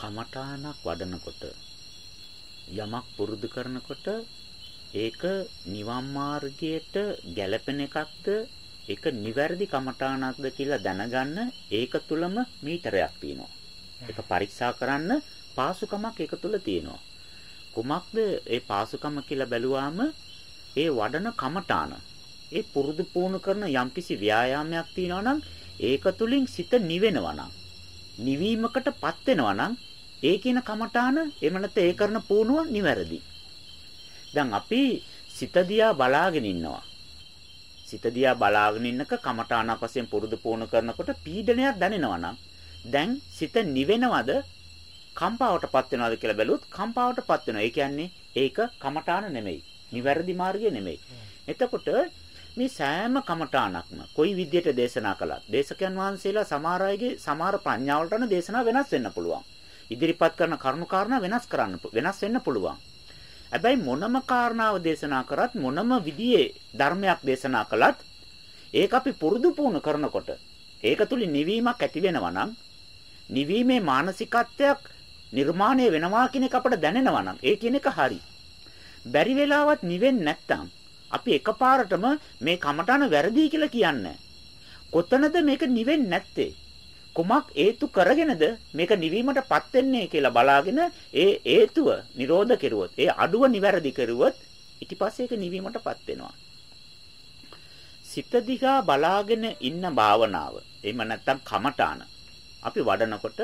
කමඨානක් වඩනකොට යමක් පුරුදු කරනකොට ඒක නිවන් මාර්ගයට ගැලපෙන එකක්ද ඒක නිවැරදි කමඨානක්ද කියලා දැනගන්න ඒක තුලම මීටරයක් තියෙනවා. ඒක පරීක්ෂා කරන්න පාසුකමක් ඒක තුල තියෙනවා. කුමක්ද ඒ පාසුකම කියලා බැලුවාම ඒ වඩන කමඨාන ඒ පුරුදු පුහුණු කරන යම්කිසි ව්‍යායාමයක් තියෙනවා නම් ඒක තුලින් සිත නිවෙනවා නම් නිවීමකටපත් වෙනවා නම් ඒ කියන කමඨාන එහෙම නැත්නම් ඒ කරන පුහුණුව නිවැරදි. දැන් අපි සිත දිහා බලාගෙන ඉන්නවා. සිත දිහා බලාගෙන ඉන්නක කමඨානක් වශයෙන් පුරුදු පුහුණු කරනකොට පීඩනයක් දැනෙනවා නම් දැන් සිත නිවෙනවද කම්පාවටපත් වෙනවද කියලා බැලුවොත් කම්පාවටපත් වෙනවා. ඒ කියන්නේ ඒක කමඨාන නෙමෙයි. නිවැරදි මාර්ගය නෙමෙයි. එතකොට මේ සෑම කමඨාණක්ම කොයි විදියට දේශනා කළත් දේශකයන් වහන්සේලා සමහර අයගේ සමහර ප්‍රඥාවලටන දේශනා වෙනස් වෙන්න පුළුවන්. ඉදිරිපත් කරන කරුණු කාරණා වෙනස් කරන්න වෙනස් වෙන්න පුළුවන්. හැබැයි මොනම කාරණාව දේශනා කරත් මොනම විදියේ ධර්මයක් දේශනා කළත් ඒක අපි පුරුදු පුහුණු කරනකොට ඒක තුලින් නිවීමක් ඇති වෙනවා නම් නිවීමේ මානසිකත්වයක් නිර්මාණය වෙනවා කියන එක අපට දැනෙනවා නම් ඒ කියන එක හරි. බැරි වෙලාවත් නිවෙන්නේ නැත්තම් අපි එකපාරටම මේ කමටහන වැරදි කියලා කියන්නේ කොතනද මේක නිවෙන්නේ නැත්තේ? කුමක් හේතු කරගෙනද මේක නිවීමටපත් වෙන්නේ කියලා බලාගෙන ඒ හේතුව නිරෝධ කෙරුවොත් ඒ අඩුව නිවැරදි කෙරුවොත් ඊට පස්සේ ඒක නිවීමටපත් වෙනවා. සිත දිහා බලාගෙන ඉන්න භාවනාව. එහෙම නැත්නම් කමඨාන. අපි වඩනකොට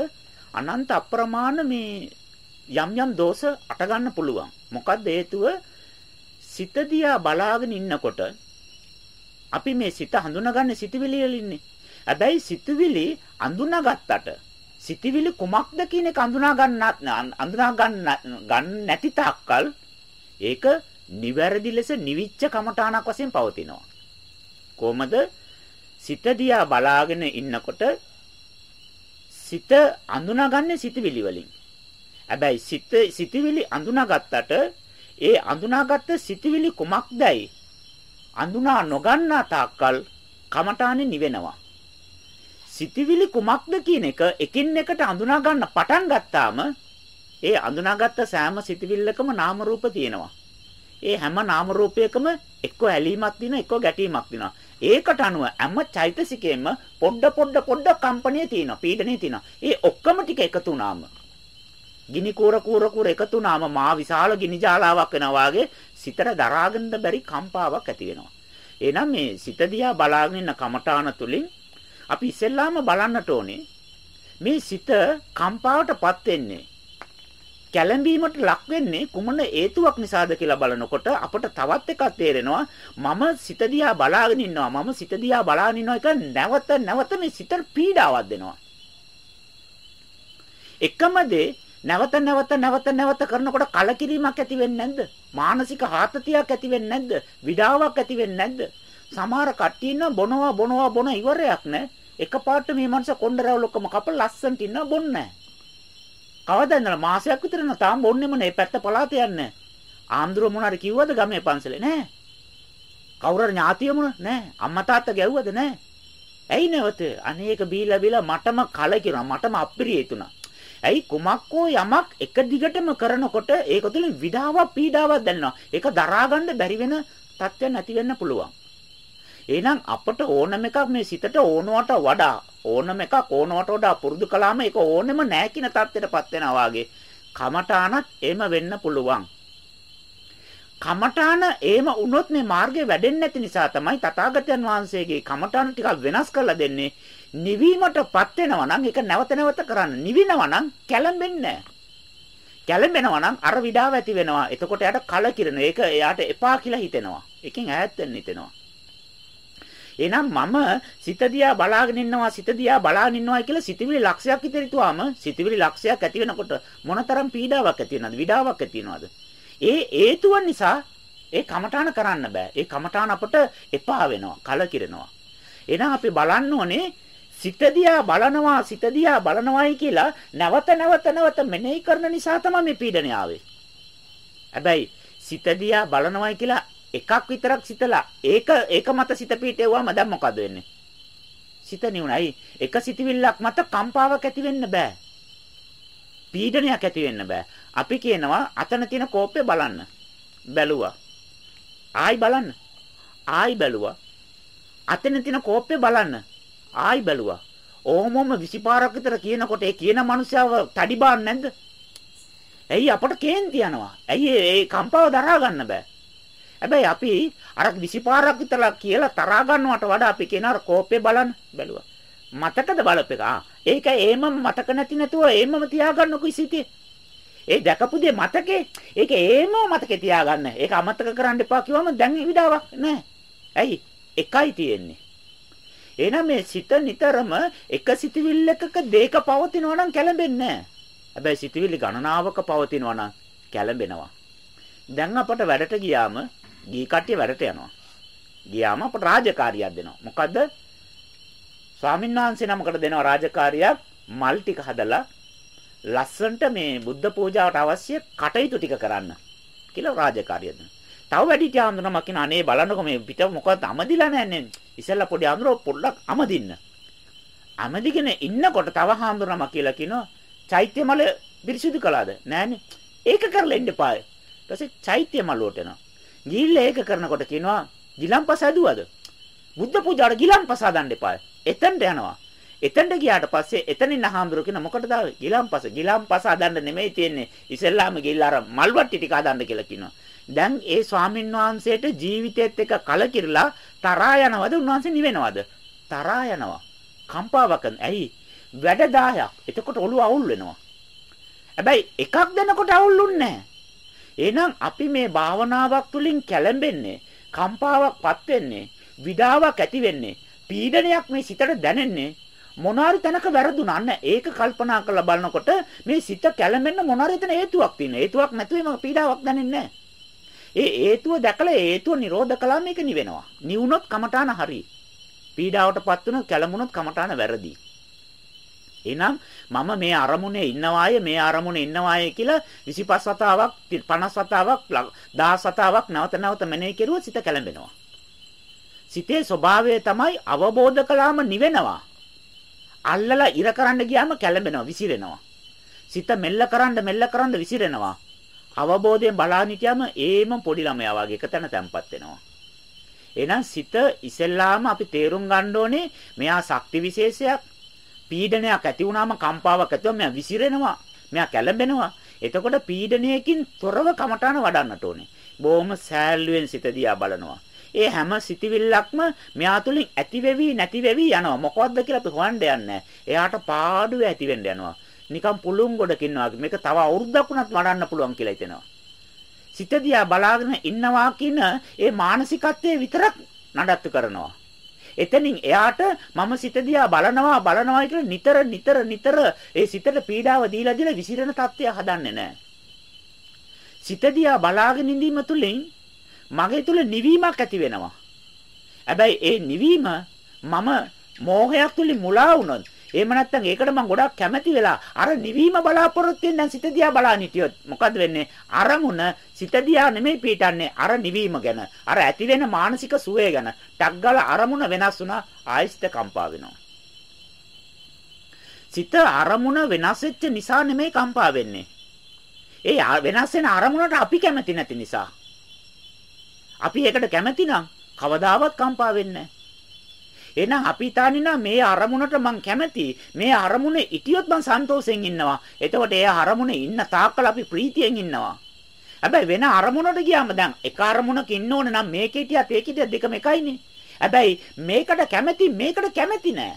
අනන්ත අප්‍රමාණ මේ යම් යම් දෝෂ අට ගන්න පුළුවන්. මොකද්ද හේතුව? සිත දිහා බලාගෙන ඉන්නකොට අපි මේ සිත හඳුනාගන්නේ සිතවිලි වලින්නේ. හැබැයි සිතවිලි අඳුනාගත්තට සිතවිලි කුමක්ද කියන එක අඳුනා ගන්න අඳුනා ගන්න ගන්න නැති තාක්කල් ඒක නිවැරදි ලෙස නිවිච්ච කමඨාණක් වශයෙන් පවතිනවා. කොහමද? සිත දිහා බලාගෙන ඉන්නකොට සිත අඳුනාගන්නේ සිතවිලි වලින්. හැබැයි සිත සිතවිලි අඳුනාගත්තට ඒ අඳුනාගත්ත සිතවිලි කුමක්දයි අඳුනා නොගන්නා තාක්කල් කමඨානේ නිවෙනවා. සිතවිලි කුමක්ද කියන එක එකින් එකට අඳුනා ගන්න පටන් ගත්තාම ඒ අඳුනාගත්ත සෑම සිතවිල්ලකම නාම රූප තියෙනවා. ඒ හැම නාම රූපයකම එක්ක ඇලීමක් තියෙනවා එක්ක ගැටීමක් තියෙනවා. ඒකට අනුව හැම චෛතසිකයෙම පොඩ පොඩ පොඩ කම්පණිය තියෙනවා පීඩනය තියෙනවා. ඒ ඔක්කොම ටික එකතු වුණාම ගිනි කූර කූර කූර එකතු වුණාම මා විශාල ගිනි ජාලාවක් වෙනවා වගේ සිතට දරාගන්න බැරි කම්පාවක් ඇති වෙනවා. එහෙනම් මේ සිත දිහා බලාගෙන ඉන්න කමඨාන තුලින් අපි ඉස්සෙල්ලාම බලන්නට ඕනේ මේ සිත කම්පාවටපත් වෙන්නේ. කැළඹීමට ලක් වෙන්නේ කුමන හේතුවක් නිසාද කියලා බලනකොට අපට තවත් එකක් තේරෙනවා. මම සිත දිහා බලාගෙන ඉන්නවා. මම සිත දිහා බලාගෙන ඉන්නවා. එක නැවත නැවත මේ සිතට පීඩාවක් දෙනවා. එකම දේ නැවත නැවත නැවත නැවත කරනකොට කලකිරීමක් ඇති වෙන්නේ නැද්ද? මානසික ආතතියක් ඇති වෙන්නේ නැද්ද? විඩාවක් ඇති වෙන්නේ නැද්ද? සමහර කට්ටිය ඉන්න බොනවා බොනවා බොන ඉවරයක් නැහැ එකපාරට මේ මනස කොණ්ඩරවල ඔක්කොම කපලා ලස්සන්ට ඉන්න බොන්නේ නැහැ කවදා ඉඳලා මාසයක් විතර න තාම බොන්නෙම නේ පැත්ත පලාත යන්නේ. ආම්දුර මොනාරි කිව්වද ගමේ පන්සලේ නෑ. කවුරුහරි ඥාතියමුණ නෑ. අම්මා තාත්තා ගැව්වද නෑ. ඇයි නැවත අනේක බීලා බීලා මටම කලකිරුණා මටම අප්‍රියෙතුණා. ඇයි කුමක්කෝ යමක් එක දිගටම කරනකොට ඒක තුළින් විඩාවක් පීඩාවක් දැනෙනවා. ඒක දරාගන්න බැරි වෙන තත්ත්වයක් නැති වෙන්න පුළුවන්. එහෙනම් අපට ඕනම එකක් මේ සිතට ඕනවට වඩා ඕනම එකක් ඕනවට වඩා පුරුදු කළාම ඒක ඕනෙම නැහැ කියන තත්ත්වයටපත් වෙනවා වගේ. කමඨානත් එහෙම වෙන්න පුළුවන්. කමඨාන එහෙම වුණොත් මේ මාර්ගය වැඩෙන්නේ නැති නිසා තමයි තථාගතයන් වහන්සේගේ කමඨාන ටිකක් වෙනස් කරලා දෙන්නේ. නිවීමටපත් වෙනවා නම් ඒක නැවත නැවත කරන්න. නිවිනවා නම් කැළඹෙන්නේ නැහැ. කැළඹෙනවා නම් අර විඩාව ඇති වෙනවා. එතකොට එයාට කලකිරෙනවා. ඒක එයාට එපා කියලා හිතෙනවා. එකෙන් ඈත් වෙන්න හිතෙනවා. එහෙනම් මම සිත දිහා බලාගෙන ඉන්නවා සිත දිහා බලාගෙන ඉන්නවා කියලා සිතවිලි ලක්ෂයක් ඉදිරිතුවාම සිතවිලි ලක්ෂයක් ඇති වෙනකොට මොනතරම් පීඩාවක් ඇති වෙනවද විඩාවක් ඇති වෙනවද? ඒ හේතුව නිසා ඒ කමඨාන කරන්න බෑ. ඒ කමඨාන අපට එපා වෙනවා කලකිරෙනවා. එහෙනම් අපි බලන්න ඕනේ සිත දිහා බලනවා සිත දිහා බලනවායි කියලා නැවත නැවත නැවත මෙනෙහි කරන නිසා තමයි මේ පීඩනය ආවේ. හැබැයි සිත දිහා බලනවායි කියලා එකක් විතරක් සිතලා ඒක ඒක මත සිත පිටේවම දැන් මොකද වෙන්නේ? සිත නිවුණයි. එක සිතවිල්ලක් මත කම්පාවක් ඇති වෙන්න බෑ. පීඩනයක් ඇති වෙන්න බෑ. අපි කියනවා අතන තියෙන කෝප්පේ බලන්න. බැලුවා. ආයි බලන්න. ආයි බැලුවා. අතන තියෙන කෝප්පේ බලන්න. ආයි බැලුවා. ඕමොම 20 පාරක් විතර කියනකොට ඒ කියන මනුස්සයව තඩි බාන්න නැද්ද? ඇයි අපට කේන්ති යනවා? ඇයි ඒ කම්පාව දරා ගන්න බෑ? හැබැයි අපි අර 20 පාරක් විතර කියලා තරහා ගන්නවට වඩා අපි කියන අර කෝපේ බලන්න බැලුවා. මතකද බලපෙක? ආ ඒක ඒමම මතක නැති නැතුව ඒමම තියාගන්නකො ඉසිතේ. ඒ දැකපු දේ මතකේ. ඒක ඒම මතකේ තියාගන්න. ඒක අමතක කරන්න එපා කිව්වම දැන් විඩාවක් නෑ. ඇයි? එකයි තියෙන්නේ. එහෙනම් මේ සිත නිතරම එක සිතවිල්ලක දෙක පවතිනවා නම් කැළඹෙන්නේ නැහැ. හැබැයි සිතවිලි ගණනාවක පවතිනවා නම් කැළඹෙනවා. දැන් අපට වැඩට ගියාම ගී කට්ටිය වැඩට යනවා. ගියාම අපට රාජකාරියක් දෙනවා. මොකද්ද? ස්වාමීන් වහන්සේ නමකට දෙනවා රාජකාරියක් මල් ටික හදලා ලස්සන්ට මේ බුද්ධ පූජාවට අවශ්‍ය කටයුතු ටික කරන්න කියලා රාජකාරිය දෙනවා. තව වැඩි ටාන්දුනම කියන අනේ බලන්නකො මේ පිට මොකවත් අමදිලා නැන්නේ. ඉස්සෙල්ලා පොඩි අඳුර පොඩ්ඩක් අමදින්න. අමදිගෙන ඉන්නකොට තව හාමුදුරනම කියලා කියනවා චෛත්‍ය මල පිරිසිදු කළාද? නෑනේ. ඒක කරලා ඉන්න එපා. ඊට පස්සේ චෛත්‍ය මලුවට එනවා. ගිහිල්ලා ඒක කරනකොට කියනවා ගිලම්පස ඇදුවද? බුද්ධ පූජාවට ගිලම්පස හදන්න එපා. එතනට යනවා. එතනට ගියාට පස්සේ එතනින් අහාඳුර කියන මොකටද ගිලම්පස ගිලම්පස හදන්න නෙමෙයි තියෙන්නේ. ඉස්සෙල්ලාම ගිහිල්ලා අර මල්වට්ටි ටික හදන්න කියලා කියනවා. දැන් ඒ ස්වාමින් වහන්සේට ජීවිතයත් එක්ක කලකිරලා තරහා යනවද? උන්වහන්සේ නිවෙනවද? තරහා යනවා. කම්පාවක ඇයි? වැඩ 10ක් එතකොට ඔළුව අවුල් වෙනවා. හැබැයි එකක් දෙනකොට අවුල්ුන්නේ එහෙනම් අපි මේ භාවනාවක් තුලින් කැළඹෙන්නේ කම්පාවක්පත් වෙන්නේ විඩාවක් ඇති වෙන්නේ පීඩනයක් මේ සිතට දැනෙන්නේ මොනාරි තැනක වැරදුනා අන්න ඒක කල්පනා කරලා බලනකොට මේ සිත කැළඹෙන්න මොනාරි තැන හේතුවක් තියෙනවා හේතුවක් නැතුවම පීඩාවක් දැනෙන්නේ නැහැ ඒ හේතුව දැකලා හේතුව නිරෝධ කළාම මේක නිවෙනවා. නිවුනොත් කමඨාන හරි. පීඩාවටපත් වුණොත් කැළඹුණොත් කමඨාන වැරදි. එහෙනම් මම මේ අරමුණේ ඉන්නවාය මේ අරමුණේ ඉන්නවාය කියලා 25 වතාවක් 50 වතාවක් 10 වතාවක් නැවත නැවත මෙනෙහි කෙරුවොත් සිත කැළඹෙනවා. සිතේ ස්වභාවය තමයි අවබෝධ කළාම නිවෙනවා. අල්ලලා ඉර කරන්න ගියාම කැළඹෙනවා විසිරෙනවා. සිත මෙල්ල කරන්න මෙල්ල කරන්න විසිරෙනවා. අවබෝධයෙන් බලාගෙන හිටියම ඒම පොඩි ළමයා වගේ එකතැන තැම්පත් වෙනවා. එහෙනම් සිත ඉසෙල්ලාම අපි තේරුම් ගන්න ඕනේ මෙයා ශක්ති විශේෂයක් පීඩනයක් ඇති වුනාම කම්පාවක් ඇතිව මෙයා විසිරෙනවා. මෙයා කැළඹෙනවා. එතකොට පීඩනයකින් තොරව කමඨාන වඩන්නට ඕනේ. බොහොම සෑල්ලුවෙන් සිත දිහා බලනවා. ඒ හැම සිතිවිල්ලක්ම මෙයා තුලින් ඇති වෙවි නැති වෙවි යනවා. මොකවත්ද කියලා අපි හොයන්න යන්නේ එයාට පාඩුව ඇති වෙන්න යනවා. නිකන් පුළුන් ගොඩකින් වගේ මේක තව අවුරුද්දක් වුණත් වඩන්න පුළුවන් කියලා හිතෙනවා. සිත දිහා බලාගෙන ඉන්නවා කියන ඒ මානසිකත්වයේ විතරක් නඩත්තු කරනවා. එතනින් එයාට මම සිත දිහා බලනවා බලනවා කියලා නිතර නිතර නිතර ඒ සිතට පීඩාව දීලා දීලා විසිරෙන තත්ත්වය හදන්නේ නැහැ. සිත දිහා බලාගෙන ඉඳීම තුළින් මගේ තුල නිවීමක් ඇති වෙනවා. හැබැයි ඒ නිවීම මම මෝහයක් තුලින් මුලා වුණොත් එහෙම නැත්නම් ඒකට මම ගොඩක් කැමැති වෙලා අර නිවීම බලාපොරොත්තු වෙන දැන් සිත දිහා බලන්න හිටියොත් මොකද වෙන්නේ? අරමුණ සිත දිහා නෙමෙයි පීටන්නේ අර නිවීම ගැන. අර ඇති වෙන මානසික සුවය ගැන. ටක් ගාලා අරමුණ වෙනස් වුණා ආයිස්ත කම්පා වෙනවා. සිත අරමුණ වෙනස් වෙච්ච නිසා නෙමෙයි කම්පා වෙන්නේ. ඒ වෙනස් වෙන අරමුණට අපි කැමති නැති නිසා. අපි ඒකට කැමති නම් කවදාවත් කම්පා වෙන්නේ නැහැ. එහෙනම් අපි හිතන්නේ මේ අරමුණට මං කැමති. මේ අරමුණේ ඉතියොත් මං සන්තෝෂෙන් ඉන්නවා. එතකොට ඒ අරමුණේ ඉන්න තාක්කල් අපි ප්‍රීතියෙන් ඉන්නවා. හැබැයි වෙන අරමුණකට ගියාම දැන් එක අරමුණක ඉන්න ඕනේ නම් මේකේ හිටියත් ඒකේ හිටියත් දෙකම එකයිනේ. හැබැයි මේකට කැමති මේකට කැමති නෑ.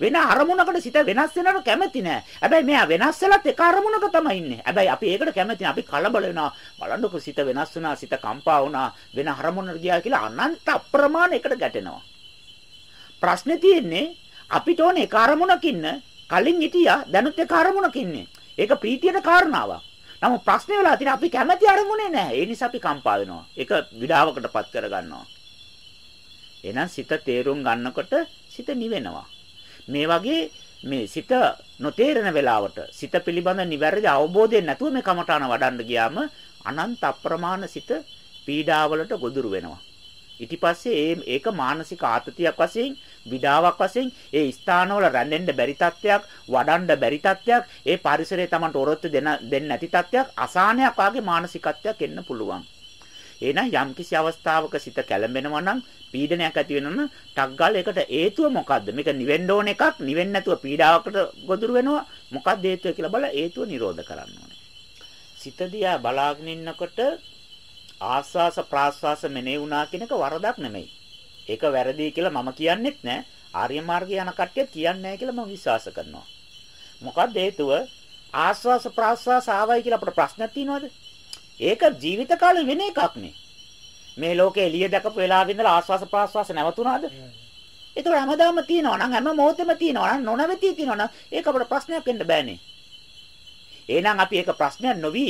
වෙන අරමුණකට සිත වෙනස් වෙනවට කැමති නෑ. හැබැයි මෙයා වෙනස් වෙලත් එක අරමුණක තමයි ඉන්නේ. හැබැයි අපි ඒකට කැමති අපි කලබල වෙනවා. බලන්නකො සිත වෙනස් වුණා, සිත කම්පා වුණා, වෙන අරමුණකට ගියා කියලා අනන්ත අප්‍රමාණ එකට ගැටෙනවා. ප්‍රශ්නේ තියෙන්නේ අපිට ඕනේ එක අරමුණක ඉන්න කලින් හිටියා දැනුත් එක අරමුණක ඉන්නේ. ඒක ප්‍රීතියට කාරණාවක්. නමුත් ප්‍රශ්නේ වෙලා තියෙන්නේ අපි කැමැති අරමුණේ නැහැ. ඒ නිසා අපි කම්පා වෙනවා. ඒක විඩාවකටපත් කර ගන්නවා. එහෙනම් සිත තේරුම් ගන්නකොට සිත නිවෙනවා. මේ වගේ මේ සිත නොතේරෙන වෙලාවට සිත පිළිබඳ නිවැරදි අවබෝධයක් නැතුව මේ කමඨාන වඩන්න ගියාම අනන්ත අප්‍රමාණ සිත පීඩාවලට ගොදුරු වෙනවා. ඊට පස්සේ ඒක මානසික ආතතියක් වශයෙන් විඩාවක් වශයෙන් ඒ ස්ථානවල රැඳෙන්න බැරි තත්ත්වයක් වඩන්න බැරි තත්ත්වයක් ඒ පරිසරයේ Tamanට ඔරොත්තු දෙන්න දෙන්නේ නැති තත්ත්වයක් අසහනයක් වාගේ මානසිකත්වයක් එන්න පුළුවන්. එහෙනම් යම්කිසි අවස්ථාවක සිත කැළඹෙනවා නම් පීඩනයක් ඇති වෙනවා නම් ටක් ගාලා ඒකට හේතුව මොකද්ද? මේක නිවෙන්න ඕන එකක් නිවෙන්නේ නැතුව පීඩාවකට ගොදුරු වෙනවා. මොකක්ද හේතුව කියලා බලලා හේතුව නිරෝධ කරන්න ඕනේ. සිත දිහා බලාගෙන ඉන්නකොට ආස්වාස ප්‍රාස්වාස මෙනේ වුණා කියන එක වරදක් නෙමෙයි. ඒක වැරදි කියලා මම කියන්නෙත් නෑ. ආර්ය මාර්ගය යන කට්ටිය කියන්නේ නෑ කියලා මම විශ්වාස කරනවා. මොකක්ද හේතුව? ආස්වාස ප්‍රාස්වාස ආවයි කියලා අපට ප්‍රශ්නක් තියෙනවද? ඒක ජීවිත කාලේ වෙන එකක් නේ. මේ ලෝකේ එළිය දැකපු වෙලාවෙ ඉඳලා ආස්වාස ප්‍රාස්වාස නැවතුණාද? ඒක හැමදාම තියෙනවා නම් හැම මොහොතෙම තියෙනවා නම් නොනවති තියෙනවා නම් ඒක අපට ප්‍රශ්නයක් වෙන්න බෑනේ. එහෙනම් අපි ඒක ප්‍රශ්නයක් නොවි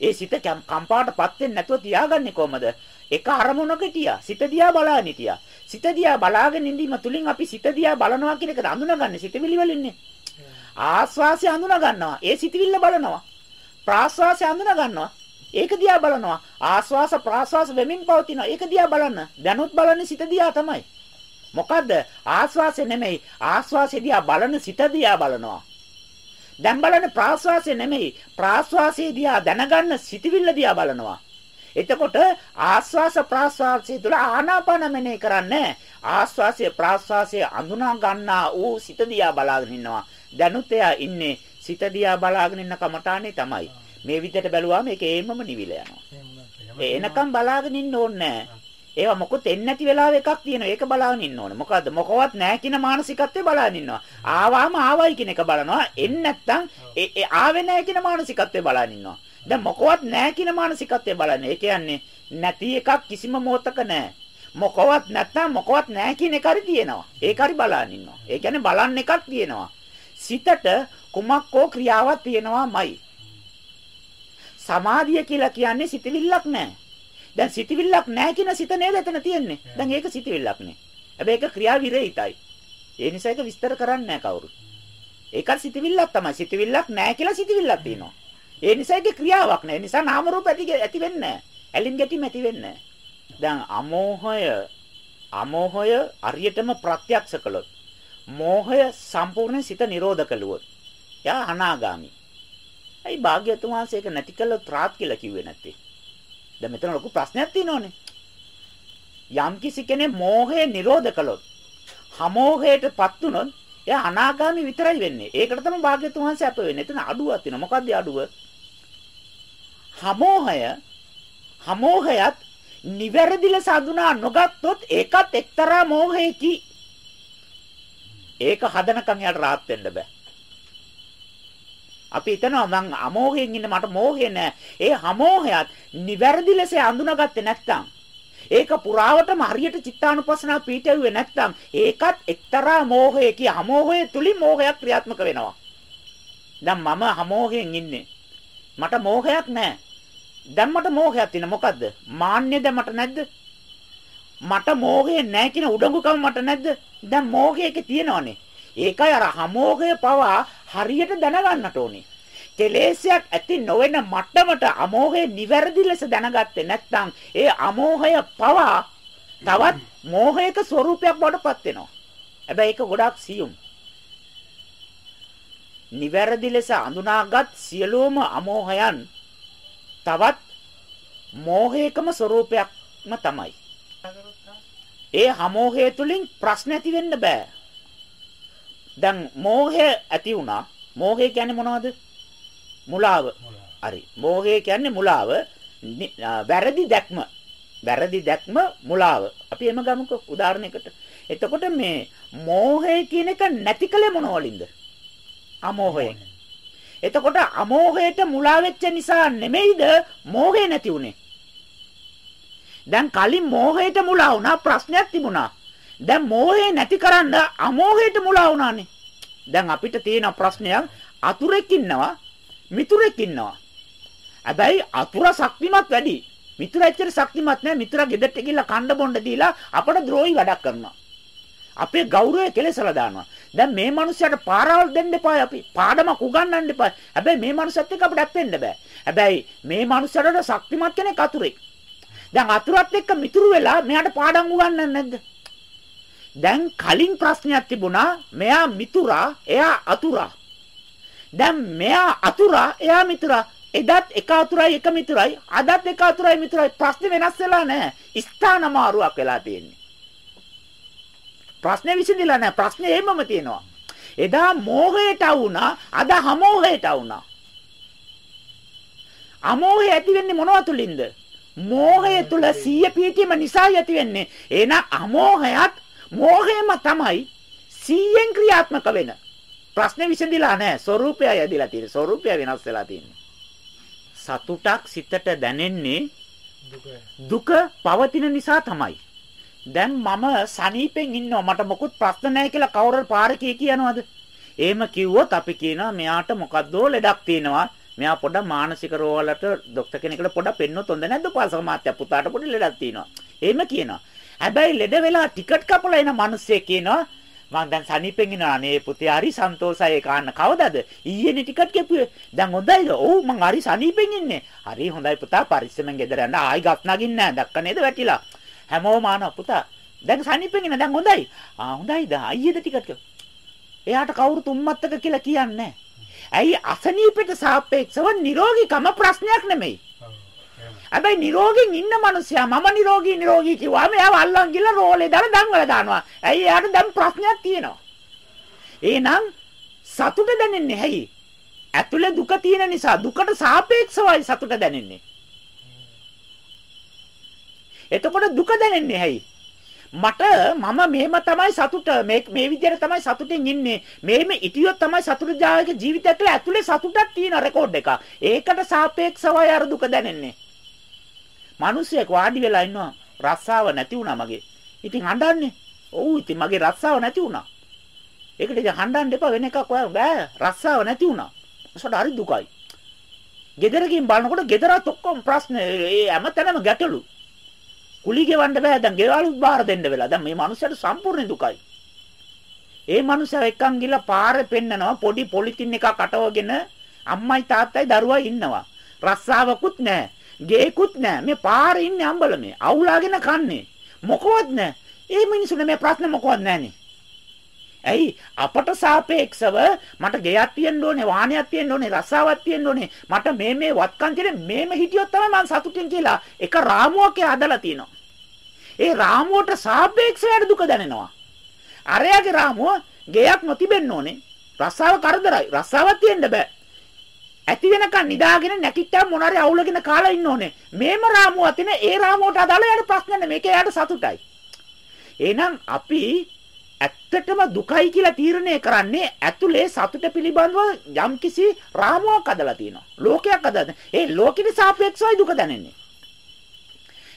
ඒ සිත කම්පාටපත් වෙන්නේ නැතුව තියාගන්නේ කොහමද? එක අරමුණක තියා. සිත දිහා බලාගෙන හිටියා. සිත දිහා බලාගෙන ඉඳීම තුලින් අපි සිත දිහා බලනවා කියන එක අඳුනගන්නේ සිතවිලි වලින්නේ. ආස්වාසය අඳුන ගන්නවා. ඒ සිතවිල්ල බලනවා. ප්‍රාස්වාසය අඳුන ගන්නවා. ඒක දිහා බලනවා. ආස්වාස ප්‍රාස්වාස වෙමින් පවතිනවා. ඒක දිහා බලන්න. දැනුත් බලන්නේ සිත දිහා තමයි. මොකද්ද? ආස්වාසය නෙමෙයි. ආස්වාසය දිහා බලන සිත දිහා බලනවා. දැන් බලන්න ප්‍රාශ්වාසය නෙමෙයි ප්‍රාශ්වාසයේ දිහා දැනගන්න සිතවිල්ල දිහා බලනවා. එතකොට ආශ්වාස ප්‍රාශ්වාසය තුළ ආනාපාන මෙනේ කරන්නේ ආශ්වාසය ප්‍රාශ්වාසය අඳුනා ගන්නා ඌ සිත දිහා බලාගෙන ඉන්නවා. දැනුත් එයා ඉන්නේ සිත දිහා බලාගෙන ඉන්න කමටානේ තමයි. මේ විදිහට බැලුවාම ඒක ඒමම නිවිල යනවා. එනකම් බලාගෙන ඉන්න ඕනේ නැහැ. ඒවා මොකොත් එන්නේ නැති වෙලාව එකක් තියෙනවා. ඒක බලාගෙන ඉන්න ඕනේ. මොකද්ද? මොකවත් නැහැ කියන මානසිකත්වය බලාගෙන ඉන්නවා. ආවාම ආවයි කියන එක බලනවා. එන්නේ නැත්තම් ඒ ආවේ නැහැ කියන මානසිකත්වය බලාගෙන ඉන්නවා. දැන් මොකවත් නැහැ කියන මානසිකත්වය බලන්නේ. ඒ කියන්නේ නැති එකක් කිසිම මොහතක නැහැ. මොකවත් නැත්තම් මොකවත් නැහැ කියන එක හරි තියෙනවා. ඒක හරි බලාගෙන ඉන්නවා. ඒ කියන්නේ බලන්න එකක් තියෙනවා. සිතට කුමක්කෝ ක්‍රියාවක් තියෙනවාමයි. සමාධිය කියලා කියන්නේ සිතවිල්ලක් නැහැ. දැන් සිතවිල්ලක් නැහැ කියන සිත නේද එතන තියෙන්නේ. දැන් ඒක සිතවිල්ලක් නේ. හැබැයි ඒක ක්‍රියා විරහිතයි. ඒ නිසා ඒක විස්තර කරන්නේ නැහැ කවුරුත්. ඒකත් සිතවිල්ලක් තමයි. සිතවිල්ලක් නැහැ කියලා සිතවිල්ලක් තියෙනවා. ඒ නිසා ඒක ක්‍රියාවක් නෑ. ඒ නිසා නාම රූප ඇති ඇති වෙන්නේ නැහැ. ඇලින් ගැටීම් ඇති වෙන්නේ නැහැ. දැන් අමෝහය අමෝහය අරියටම ප්‍රත්‍යක්ෂ කළොත් මෝහය සම්පූර්ණ සිත නිරෝධ කළුවොත් යා අනාගාමි. ඇයි භාග්‍යතුන් වහන්සේ ඒක නැති කළොත් රාත් කියලා කිව්වේ නැත්තේ? දැන් මෙතන ලොකු ප්‍රශ්නයක් තියෙනවනේ. යම් කිසි කෙනෙක් මෝහය නිරෝධ කළොත්, හමෝහයටපත් වුණොත් එයා අනාගාමි විතරයි වෙන්නේ. ඒකට තමයි භාග්‍යතුන් වහන්සේ අප වෙන්නේ. එතන අඩුවක් තියෙනවා. මොකද්ද අඩුව? හමෝහය හමෝහයත් නිවැරදි ලෙස අඳුනා නොගත්තොත් ඒකත් එක්තරා මෝහයකි. ඒක හදනකම් යාට rahat වෙන්න බෑ. අපි හිතනවා මං අමෝහයෙන් ඉන්න මට මෝහය නෑ. ඒ හමෝහයත් නිවැරදි ලෙස අඳුනගත්තේ නැත්නම් ඒක පුරාවටම හරියට චිත්තානුපස්සනාව පීඨෙව්වේ නැත්නම් ඒකත් එක්තරා මෝහයකි අමෝහය තුලින් මෝහයක් ක්‍රියාත්මක වෙනවා. දැන් මම අමෝහයෙන් ඉන්නේ. මට මෝහයක් නෑ. දැන් මට මෝහයක් තියෙන මොකද්ද? මාන්නයද මට නැද්ද? මට මෝහය නැහැ කියන උඩඟුකම මට නැද්ද? දැන් මෝහයක තියෙනවනේ. ඒකයි අර හමෝගය පවා හරියට දැනගන්නට ඕනේ. කෙලෙසයක් ඇති නොවන මට්ටමට අමෝහය නිවැරදි ලෙස දැනගත්තේ නැත්නම් ඒ අමෝහය පවා තවත් මෝහයක ස්වરૂපයක් බවට පත් වෙනවා. හැබැයි ඒක ගොඩාක් සියුම්. නිවැරදි ලෙස අඳුනාගත් සියලුම අමෝහයන් තවත් මෝහයකම ස්වરૂපයක්ම තමයි. ඒ හමෝහය තුලින් ප්‍රශ්න ඇති වෙන්න බෑ. දැන් මෝහය ඇති වුණා. මෝහය කියන්නේ මොනවද? මුලාව. හරි. මෝහය කියන්නේ මුලාව. වැරදි දැක්ම. වැරදි දැක්ම මුලාව. අපි එම ගමුකෝ උදාහරණයකට. එතකොට මේ මෝහය කියන එක නැති කලේ මොනවලින්ද? අමෝහයෙන්. එතකොට අමෝහයට මුලා වෙච්ච නිසා නෙමෙයිද මෝහය නැති උනේ. දැන් කලින් මෝහයට මුලා වුණා ප්‍රශ්නයක් තිබුණා. දැන් මෝහය නැති කරන්න අමෝහයට මුලා වුණානේ. දැන් අපිට තියෙන ප්‍රශ්නයක් අතුරෙක් ඉන්නවා මිතුරෙක් ඉන්නවා. හැබැයි අතුර ශක්තිමත් වැඩි. මිතුර ඇත්තට ශක්තිමත් නැහැ. මිතුරා ගෙදරට ගිහිල්ලා කණ්ඩ බොණ්ඩ දීලා අපට ද්‍රෝහි වැඩක් කරනවා. අපේ ගෞරවය කෙලෙසලා දානවා. දැන් මේ මිනිස්සයාට පාරවල් දෙන්න එපා අපි. පාඩමක් උගන්වන්න එපා. හැබැයි මේ මිනිස්සත් එක්ක අපිට ඇප්පෙන්න බෑ. හැබැයි මේ මිනිස්සයාට ශක්තිමත් කෙනෙක් අතුරෙක්. දැන් අතුරත් එක්ක මිතුරු වෙලා මෙයාට පාඩම් උගන්වන්නේ නැද්ද? දැන් කලින් ප්‍රශ්නයක් තිබුණා මෙයා මිතුරා එයා අතුරා. දැන් මෙයා අතුරා එයා මිතුරා. එදත් එක අතුරයි එක මිතුරයි අදත් එක අතුරයි මිතුරයි ප්‍රශ්නේ වෙනස් වෙලා නැහැ. ස්ථාන මාරුවක් වෙලා තියෙන්නේ. ප්‍රශ්නේ විසඳිලා නැහැ. ප්‍රශ්නේ එහෙමම තියෙනවා. එදා මෝහයට වුණා අද හමෝහයට වුණා. අමෝහය ඇති වෙන්නේ මොනව තුලින්ද? මෝහය තුල සීය පීඨීම නිසා ඇති වෙන්නේ. එහෙනම් අමෝහයත් මෝහයම තමයි 100න් ක්‍රියාත්මක වෙන. ප්‍රශ්නේ විසඳිලා නැහැ. ස්වરૂපය යදිලා තියෙන. ස්වરૂපය වෙනස් වෙලා තියෙන්නේ. සතුටක් සිතට දැනෙන්නේ දුක පවතින නිසා තමයි. දැන් මම සනීපෙන් ඉන්නවා මට මොකුත් ප්‍රශ්න නැහැ කියලා කවුරු පාරකේ කියනවද? එහෙම කිව්වොත් අපි කියනවා මෙයාට මොකද්දෝ ලෙඩක් තියෙනවා. මෙයා පොඩ මානසික රෝගවලට ડોක්ටර් කෙනෙක්ට පොඩ පෙන්නොත් හොඳ නැද්ද? පාසක මාත්‍යා පුතාට පොඩි ලෙඩක් තියෙනවා. එහෙම කියනවා. හැබැයි ලෙඩ වෙලා ටිකට් කපලා එන මිනිස්සේ කියනවා මං දැන් සනීපෙන් ඉනවා නේ පුතේ හරි සන්තෝසයි ඒ කාන්න කවදද? ඊයේනේ ටිකට් කැපුවේ. දැන් හොඳයිද ඔව් මං හරි සනීපෙන් ඉන්නේ. හරි හොඳයි පුතා පරිස්සමෙන් ගෙදර යන්න. ආයි ගස් නගින්න නෑ. දැක්ක නේද වැටිලා? හැමෝම ආනවා පුතා. දැන් සනීපෙන් ඉන්න. දැන් හොඳයි. ආ හොඳයිද? අයියේද ටිකට් එයාට කවුරු තුම්මත්තක කියලා කියන්නේ ඇයි අසනීපෙට සාපේක්ෂව නිරෝගීකම ප්‍රශ්නයක් නෙමෙයි. හැබැයි නිරෝගීන් ඉන්න මිනිස්සයා මම නිරෝගී නිරෝගී කිව්වාම එයාව අල්ලන් ගිහලා රෝලේ දාලා දන්වල දානවා. ඇයි එයාට දැන් ප්‍රශ්නයක් තියෙනවා. එහෙනම් සතුට දැනෙන්නේ ඇයි? ඇතුලේ දුක තියෙන නිසා දුකට සාපේක්ෂවයි සතුට දැනෙන්නේ. එතකොට දුක දැනෙන්නේ ඇයි? මට මම මෙහෙම තමයි සතුට මේ මේ විදිහට තමයි සතුටින් ඉන්නේ. මෙහෙම ඉතියොත් තමයි සතුටුදායක ජීවිතයක් කියලා ඇතුලේ සතුටක් තියෙන රෙකෝඩ් එක. ඒකට සාපේක්ෂවයි අර දුක දැනෙන්නේ. මිනිස්සෙක් වාඩි වෙලා ඉන්නවා රස්සාව නැති වුණා මගේ. ඉතින් හඬන්නේ. ඔව් ඉතින් මගේ රස්සාව නැති වුණා. ඒකට ඉතින් හඬන්න එපා වෙන එකක් ඔයා බෑ රස්සාව නැති වුණා. ඒසට හරි දුකයි. ගෙදරකින් බලනකොට ගෙදරත් ඔක්කොම ප්‍රශ්න ඒ හැමතැනම ගැටලු. කුලි ගෙවන්න බෑ දැන් ගෙවලුත් බාර දෙන්න වෙලා. දැන් මේ මනුස්සයාට සම්පූර්ණ දුකයි. ඒ මනුස්සයා එක්කන් ගිහලා පාරේ පෙන්නනවා පොඩි පොලිතින් එකක් අටවගෙන අම්මයි තාත්තයි දරුවයි ඉන්නවා. රස්සාවකුත් නැහැ. ගේකුත් නැහැ. මේ පාරේ ඉන්නේ අම්බලමේ. අවුලාගෙන කන්නේ. මොකවත් නැහැ. ඒ මිනිසුන්ට මේ ප්‍රශ්න මොකවත් නැහනේ. ඇයි අපට සාපේක්ෂව මට ගෙයක් තියෙන්න ඕනේ වාහනයක් තියෙන්න ඕනේ රස්සාවක් තියෙන්න ඕනේ මට මේ මේ වත්කම් කියන මේම හිටියොත් තමයි මම සතුටින් කියලා එක රාමුවක් හදලා තියෙනවා ඒ රාමුවට සාපේක්ෂව දුක දැනෙනවා අරයාගේ රාමුව ගෙයක් නොතිබෙන්න ඕනේ රස්සාව කරදරයි රස්සාවක් තියෙන්න බෑ ඇති වෙනකන් නිදාගෙන නැකිට්ටා මොනාරි අවුලගෙන කාලා ඉන්න ඕනේ මේම රාමුව අතින ඒ රාමුවට අදාළ යට ප්‍රශ්න නැහැ මේක යට සතුටයි එහෙනම් අපි ඇත්තටම දුකයි කියලා තීරණය කරන්නේ ඇතුලේ සතුට පිළිබඳව යම්කිසි රාමුවක් අදලා තියෙනවා. ලෝකයක් අදලා. ඒ ලෝකෙට සාපේක්ෂවයි දුක දැනෙන්නේ.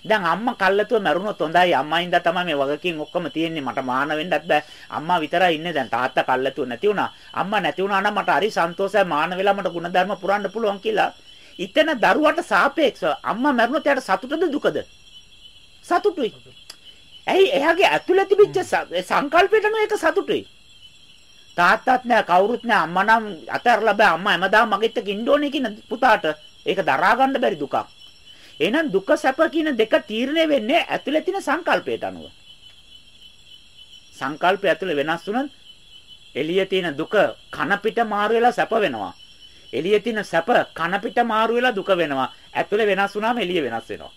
දැන් අම්මා කල්ලාතුව මැරුණොත් හොඳයි. අම්මයින්ද තමයි මේ වගකීම් ඔක්කොම තියෙන්නේ. මට මාන වෙන්නත් බෑ. අම්මා විතරයි ඉන්නේ. දැන් තාත්තා කල්ලාතුව නැති වුණා. අම්මා නැති වුණා නම් මට හරි සන්තෝෂයි. මාන වෙලා මට ಗುಣධර්ම පුරන්න පුළුවන් කියලා. ඉතන දරුවට සාපේක්ෂව අම්මා මැරුණොත් එයාට සතුටද දුකද? සතුටුයි. ඇයි එයාගේ ඇතුළේ තිබිච්ච සංකල්පයටම ඒක සතුටුයි. තාත්තත් නෑ කවුරුත් නෑ. අම්මා නම් අතහැරලා බෑ. අම්මා හැමදාම මගෙත් එක්ක ඉන්න ඕනේ කියන පුතාට. ඒක දරා ගන්න බැරි දුකක්. එහෙනම් දුක සැප කියන දෙක තීරණය වෙන්නේ ඇතුළේ තියෙන සංකල්පයට අනුව. සංකල්පය ඇතුළේ වෙනස් වුණොත් එළියේ තියෙන දුක කන පිට මාරු වෙලා සැප වෙනවා. එළියේ තියෙන සැප කන පිට මාරු වෙලා දුක වෙනවා. ඇතුළේ වෙනස් වුණාම එළිය වෙනස් වෙනවා.